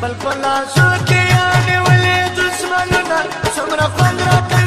بل بل شو کې اني ولې دشمنونه څومره خوند راکړي